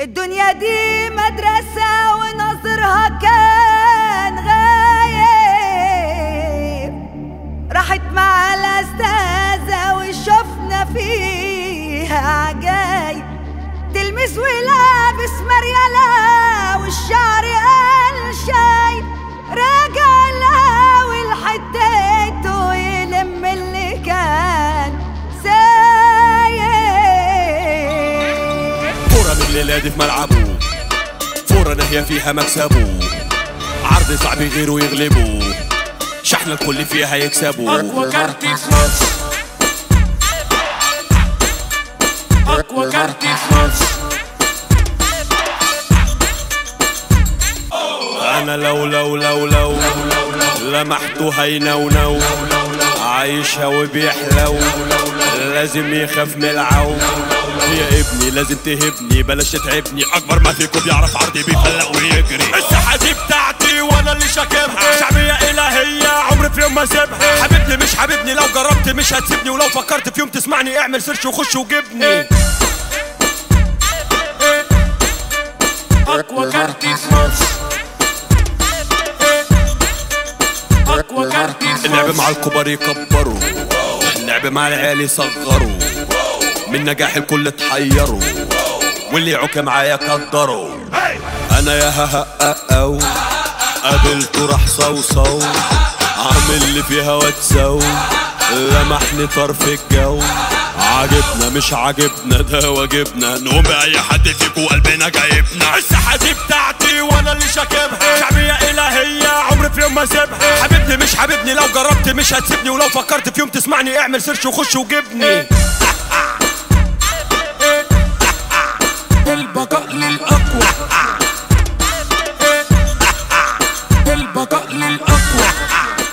الدنيا دي مدرسة ونظرها كان غايب. راحت مع الأستاذة وشفنا فيها عجايب. تلمس ولابس مريالة والشعر قال في ملعبه فورة ناهية فيها مكسبه عرض صعب غيره يغلبه شحن الكل فيها يكسبوا أقوى كارت في مصر. أقوى كارت في مصر. أنا لو لو لو لو لمحته هينونو عايشها وبيحلو لازم يخاف من العو. يا ابني لازم تهابني بلاش تتعبني. أكبر ما فيكم بيعرف عرضي بيفلق ويجري. الساحه دي بتاعتي وأنا اللي شاكبها. شعبية إلهية عمري في يوم ما سيبها. حبيبني مش حبيبني لو جربت مش هتسيبني. ولو فكرت في يوم تسمعني اعمل search وخش وجبني أقوى كارت في مصر. أقوى كارت في اللعب مصر. مع الكبار يكبروا. اللعب مع العيال يصغروا. من نجاح الكل اتحيروا واللي يعوك معايا قدروا. أنا يا ها أو قابلته راح صوصو. عامل اللي فيها واتسو. لمحني طرف الجو. عاجبنا مش عاجبنا ده واجبنا. نقوم بأي حد فيكو قلبنا جايبنا. الساحة دي بتاعتي وأنا اللي شاكبها. شعبية إلهية عمري في يوم ما سيبها. حبيبني مش حبيبني. لو جربت مش هتسيبني. ولو فكرت في يوم تسمعني اعمل search وخش وجبني البقاء للاقوى